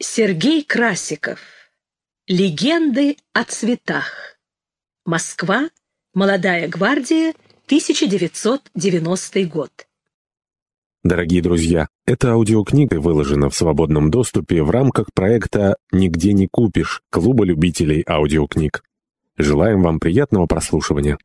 Сергей Красиков. Легенды о цветах. Москва. Молодая гвардия. 1990 год. Дорогие друзья, эта аудиокнига выложена в свободном доступе в рамках проекта «Нигде не купишь» Клуба любителей аудиокниг. Желаем вам приятного прослушивания.